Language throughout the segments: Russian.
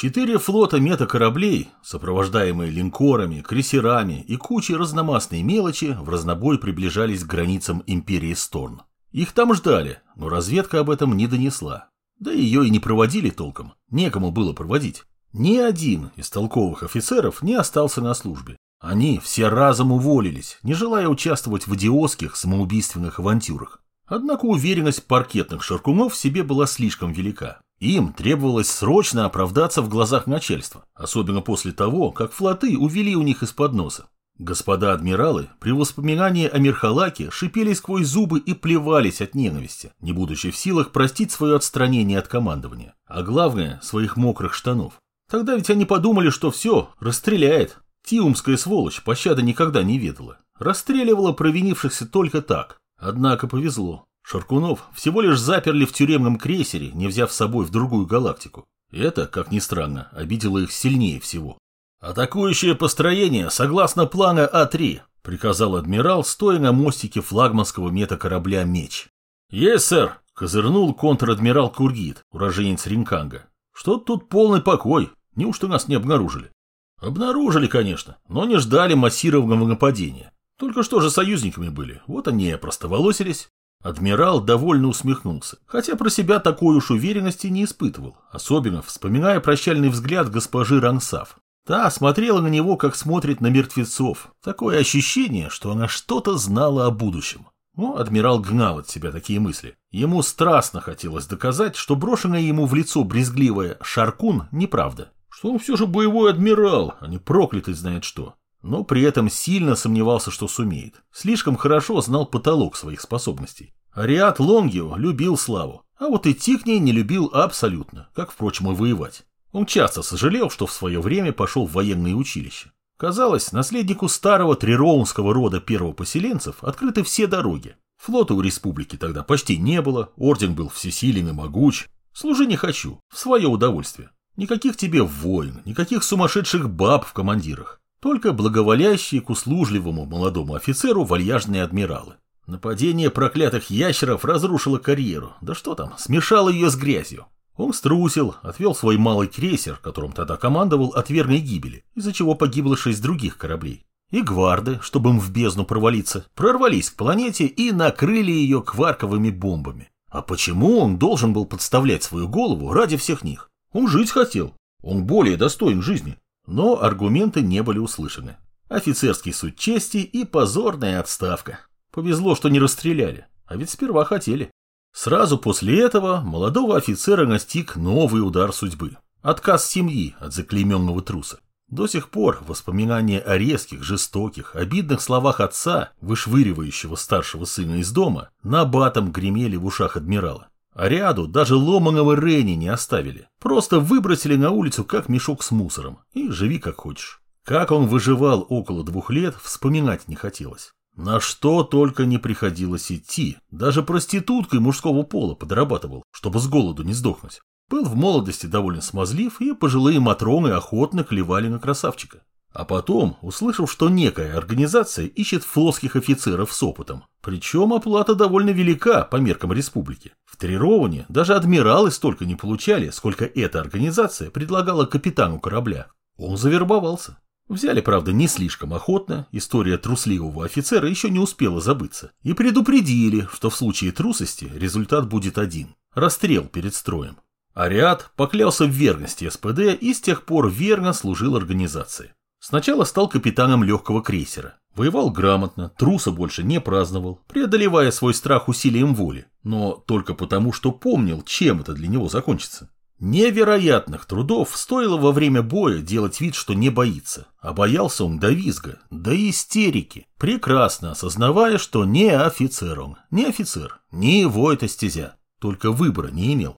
Четыре флота метакораблей, сопровождаемые линкорами, крейсерами и кучей разномастной мелочи, в разнобой приближались к границам империи Сторн. Их там ждали, но разведка об этом не донесла. Да ее и не проводили толком, некому было проводить. Ни один из толковых офицеров не остался на службе. Они все разом уволились, не желая участвовать в идиотских самоубийственных авантюрах. Однако уверенность паркетных шаркунов в себе была слишком велика. Им требовалось срочно оправдаться в глазах начальства, особенно после того, как флоты увели у них из-под носа. Господа адмиралы при воспоминании о Мирхалаке шипели сквозь зубы и плевались от ненависти, не будучи в силах простить свое отстранение от командования, а главное, своих мокрых штанов. Тогда ведь они подумали, что все, расстреляет. Тиумская сволочь пощады никогда не ведала. Расстреливала провинившихся только так. Однако повезло. Шаркунов всего лишь заперли в тюремном крейсере, не взяв с собой в другую галактику. Это, как ни странно, обидело их сильнее всего. «Атакующее построение согласно плана А3», — приказал адмирал, стоя на мостике флагманского метакорабля «Меч». «Есть, сэр», — козырнул контр-адмирал Кургит, уроженец Ринканга. «Что тут полный покой? Неужто нас не обнаружили?» «Обнаружили, конечно, но не ждали массированного нападения. Только что же союзниками были, вот они и простоволосились. Адмирал довольно усмехнулся, хотя про себя такой уж уверенности не испытывал, особенно вспоминая прощальный взгляд госпожи Рансав. Та смотрела на него, как смотрит на мертвецов. Такое ощущение, что она что-то знала о будущем. Но адмирал гнал от себя такие мысли. Ему страстно хотелось доказать, что брошенное ему в лицо брезгливое «шаркун» неправда. Что он все же боевой адмирал, а не проклятый знает что но при этом сильно сомневался, что сумеет. Слишком хорошо знал потолок своих способностей. Ариат Лонгио любил славу, а вот идти к ней не любил абсолютно, как, впрочем, и воевать. Он часто сожалел, что в свое время пошел в военное училище. Казалось, наследнику старого трироунского рода первопоселенцев открыты все дороги. Флота у республики тогда почти не было, орден был всесилен и могуч. Служи не хочу, в свое удовольствие. Никаких тебе войн, никаких сумасшедших баб в командирах. Только благоволящие к услужливому молодому офицеру вальяжные адмиралы. Нападение проклятых ящеров разрушило карьеру, да что там, смешало ее с грязью. Он струсил, отвел свой малый крейсер, которым тогда командовал от верной гибели, из-за чего погибло шесть других кораблей. И гварды, чтобы им в бездну провалиться, прорвались к планете и накрыли ее кварковыми бомбами. А почему он должен был подставлять свою голову ради всех них? Он жить хотел. Он более достоин жизни. Но аргументы не были услышаны. Офицерский суд чести и позорная отставка. Повезло, что не расстреляли, а ведь сперва хотели. Сразу после этого молодого офицера настиг новый удар судьбы. Отказ семьи от заклейменного труса. До сих пор воспоминания о резких, жестоких, обидных словах отца, вышвыривающего старшего сына из дома, на батом гремели в ушах адмирала. А ряду даже ломаного Ренни не оставили. Просто выбросили на улицу, как мешок с мусором. И живи как хочешь. Как он выживал около двух лет, вспоминать не хотелось. На что только не приходилось идти. Даже проституткой мужского пола подрабатывал, чтобы с голоду не сдохнуть. Был в молодости довольно смазлив, и пожилые матроны охотно клевали на красавчика. А потом, услышав, что некая организация ищет флотских офицеров с опытом, причем оплата довольно велика по меркам республики. В Трироване даже адмиралы столько не получали, сколько эта организация предлагала капитану корабля. Он завербовался. Взяли, правда, не слишком охотно, история трусливого офицера еще не успела забыться, и предупредили, что в случае трусости результат будет один – расстрел перед строем. Ариад поклялся в верности СПД и с тех пор верно служил организации. Сначала стал капитаном легкого крейсера. Воевал грамотно, труса больше не праздновал, преодолевая свой страх усилием воли, но только потому, что помнил, чем это для него закончится. Невероятных трудов стоило во время боя делать вид, что не боится, а боялся он до визга, до истерики, прекрасно осознавая, что не офицер он, не офицер, не его это стезя, только выбора не имел.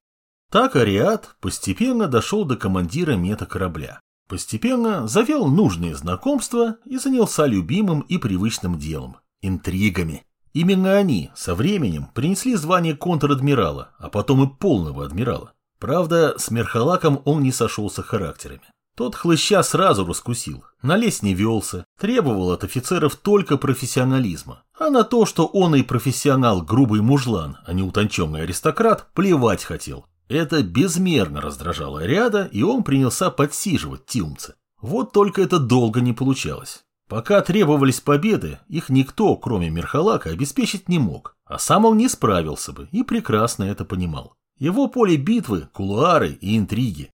Так Ариат постепенно дошел до командира метакорабля. Постепенно завел нужные знакомства и занялся любимым и привычным делом – интригами. Именно они со временем принесли звание контр-адмирала, а потом и полного адмирала. Правда, с Мерхалаком он не сошелся характерами. Тот хлыща сразу раскусил, на лес не велся, требовал от офицеров только профессионализма. А на то, что он и профессионал грубый мужлан, а не утонченный аристократ, плевать хотел. Это безмерно раздражало Ариада, и он принялся подсиживать тиумца. Вот только это долго не получалось. Пока требовались победы, их никто, кроме Мерхалака, обеспечить не мог, а сам он не справился бы и прекрасно это понимал. Его поле битвы – кулуары и интриги.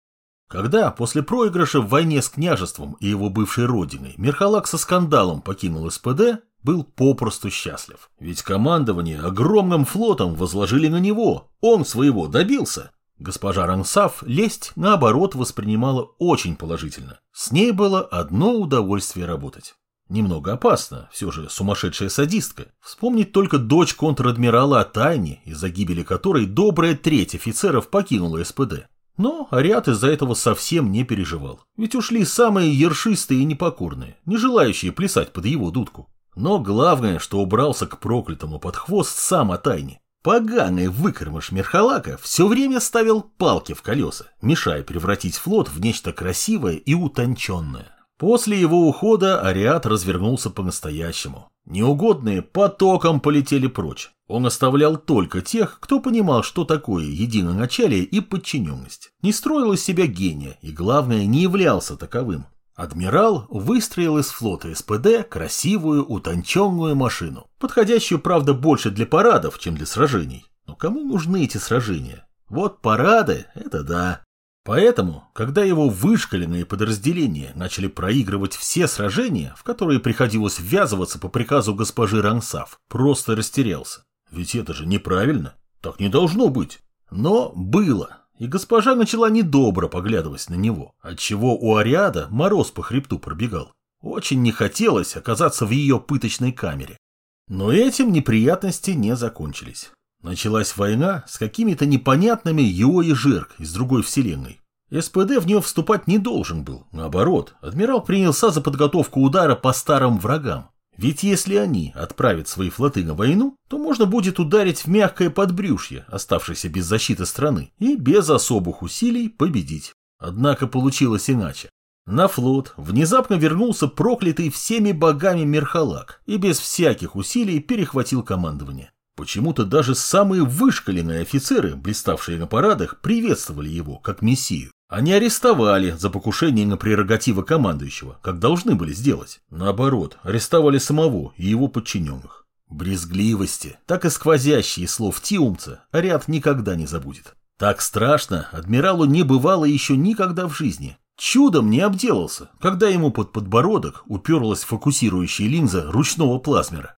Когда после проигрыша в войне с княжеством и его бывшей родиной Мерхалак со скандалом покинул СПД, был попросту счастлив. Ведь командование огромным флотом возложили на него, он своего добился. Госпожа Рансав лесть, наоборот, воспринимала очень положительно. С ней было одно удовольствие работать. Немного опасно, все же сумасшедшая садистка. Вспомнить только дочь контр-адмирала Тайни, из-за гибели которой добрая треть офицеров покинула СПД. Но Ариат из-за этого совсем не переживал. Ведь ушли самые ершистые и непокорные, не желающие плясать под его дудку. Но главное, что убрался к проклятому под хвост сам Атайни. Поганый выкормыш Мерхалака все время ставил палки в колеса, мешая превратить флот в нечто красивое и утонченное. После его ухода Ариат развернулся по-настоящему. Неугодные потоком полетели прочь. Он оставлял только тех, кто понимал, что такое единоначалие и подчиненность. Не строил из себя гения и, главное, не являлся таковым. Адмирал выстроил из флота СПД красивую, утонченную машину, подходящую, правда, больше для парадов, чем для сражений. Но кому нужны эти сражения? Вот парады – это да. Поэтому, когда его вышкаленные подразделения начали проигрывать все сражения, в которые приходилось ввязываться по приказу госпожи Рансав, просто растерялся. Ведь это же неправильно. Так не должно быть. Но было. И госпожа начала недобро поглядывать на него, отчего у Ариада мороз по хребту пробегал. Очень не хотелось оказаться в ее пыточной камере. Но этим неприятности не закончились. Началась война с какими-то непонятными Йо и Жирк из другой вселенной. СПД в нее вступать не должен был. Наоборот, адмирал принялся за подготовку удара по старым врагам. Ведь если они отправят свои флоты на войну, то можно будет ударить в мягкое подбрюшье, оставшееся без защиты страны, и без особых усилий победить. Однако получилось иначе. На флот внезапно вернулся проклятый всеми богами Мерхалак и без всяких усилий перехватил командование. Почему-то даже самые вышкаленные офицеры, блиставшие на парадах, приветствовали его как мессию. Они арестовали за покушение на прерогативы командующего, как должны были сделать. Наоборот, арестовали самого и его подчиненных. Брезгливости, так и сквозящие слов Тиумца, Ариат никогда не забудет. Так страшно адмиралу не бывало еще никогда в жизни. Чудом не обделался, когда ему под подбородок уперлась фокусирующая линза ручного плазмера.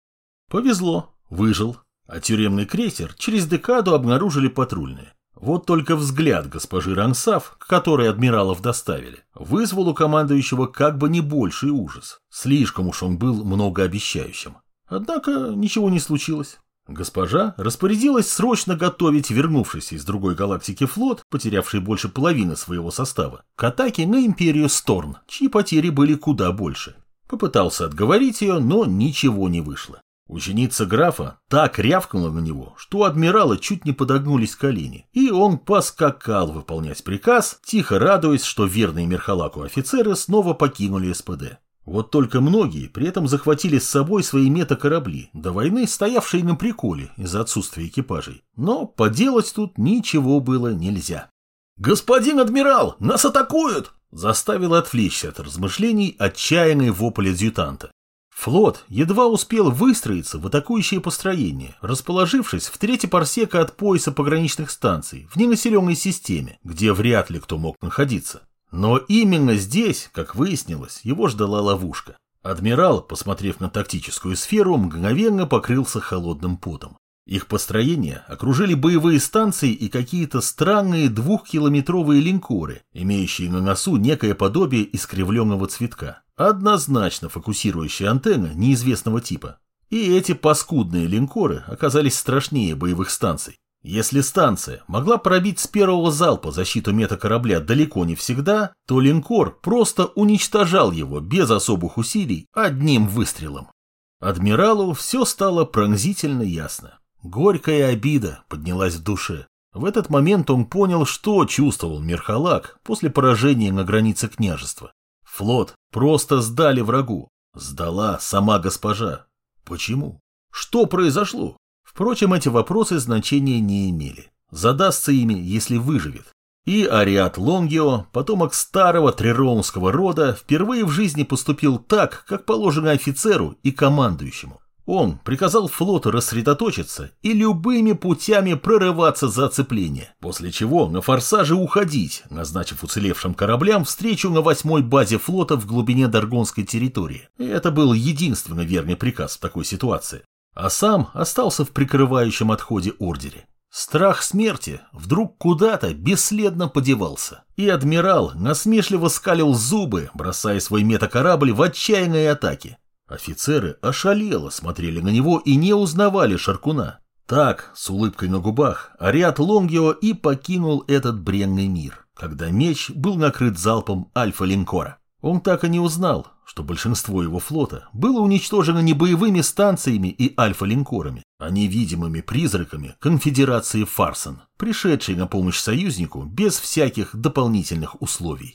Повезло, выжил, а тюремный крейсер через декаду обнаружили патрульные. Вот только взгляд госпожи Рансав, к которой адмиралов доставили, вызвал у командующего как бы не больший ужас. Слишком уж он был многообещающим. Однако ничего не случилось. Госпожа распорядилась срочно готовить вернувшийся из другой галактики флот, потерявший больше половины своего состава, к атаке на империю Сторн, чьи потери были куда больше. Попытался отговорить ее, но ничего не вышло. Ученица графа так рявкнула на него, что у адмирала чуть не подогнулись колени, и он поскакал выполнять приказ, тихо радуясь, что верные Мерхалаку офицеры снова покинули СПД. Вот только многие при этом захватили с собой свои метакорабли, до войны стоявшие на приколе из-за отсутствия экипажей. Но поделать тут ничего было нельзя. «Господин адмирал, нас атакуют!» заставил отвлечься от размышлений отчаянный вопль адъютанта. Флот едва успел выстроиться в атакующее построение, расположившись в третьей парсека от пояса пограничных станций, в ненаселенной системе, где вряд ли кто мог находиться. Но именно здесь, как выяснилось, его ждала ловушка. Адмирал, посмотрев на тактическую сферу, мгновенно покрылся холодным потом. Их построение окружили боевые станции и какие-то странные двухкилометровые линкоры, имеющие на носу некое подобие искривленного цветка. Однозначно фокусирующая антенна неизвестного типа. И эти паскудные линкоры оказались страшнее боевых станций. Если станция могла пробить с первого залпа защиту метакорабля далеко не всегда, то линкор просто уничтожал его без особых усилий одним выстрелом. Адмиралу все стало пронзительно ясно. Горькая обида поднялась в душе. В этот момент он понял, что чувствовал Мерхалак после поражения на границе княжества. Флот просто сдали врагу. Сдала сама госпожа. Почему? Что произошло? Впрочем, эти вопросы значения не имели. задастся ими, если выживет. И Ариат Лонгио, потомок старого трироунского рода, впервые в жизни поступил так, как положено офицеру и командующему. Он приказал флоту рассредоточиться и любыми путями прорываться за оцепление, после чего на форсаже уходить, назначив уцелевшим кораблям встречу на восьмой базе флота в глубине Даргонской территории. Это был единственный верный приказ в такой ситуации. А сам остался в прикрывающем отходе ордере. Страх смерти вдруг куда-то бесследно подевался, и адмирал насмешливо скалил зубы, бросая свой метакорабль в отчаянные атаки. Офицеры ошалело смотрели на него и не узнавали Шаркуна. Так, с улыбкой на губах, Ариат Лонгио и покинул этот бренный мир, когда меч был накрыт залпом альфа-линкора. Он так и не узнал, что большинство его флота было уничтожено не боевыми станциями и альфа-линкорами, а невидимыми призраками конфедерации Фарсон, пришедшей на помощь союзнику без всяких дополнительных условий.